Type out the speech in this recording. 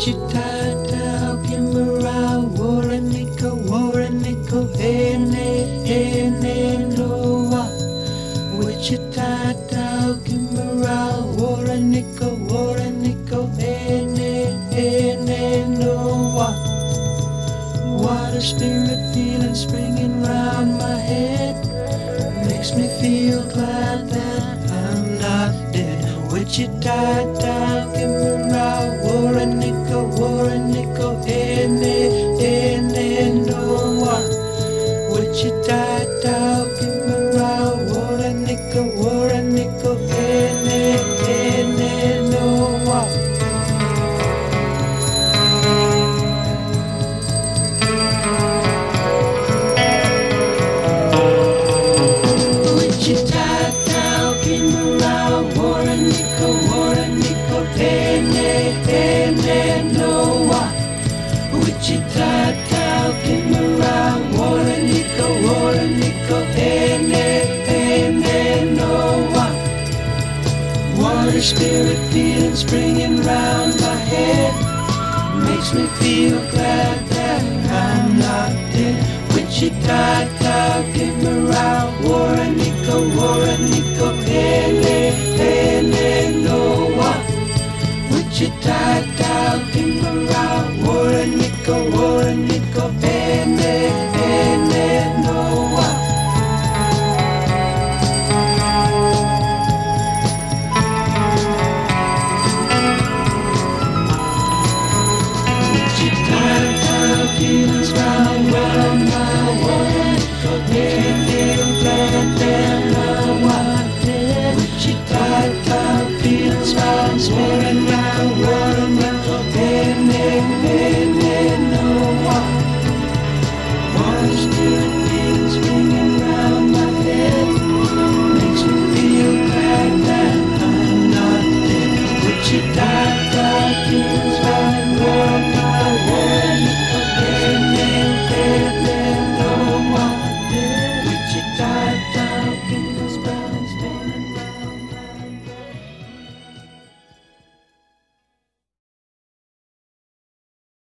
chitata kimura wore niko wore niko ene ene noa wichitata what a spirit feeling springing round my head. Makes me feel glad that I'm not dead. Wichitata She died, died. Holy Spirit feelings springing round my head makes me feel glad that I'm not dead. Wichita, give me route, Warren, Nico, Warren, Nico, hey. King's round.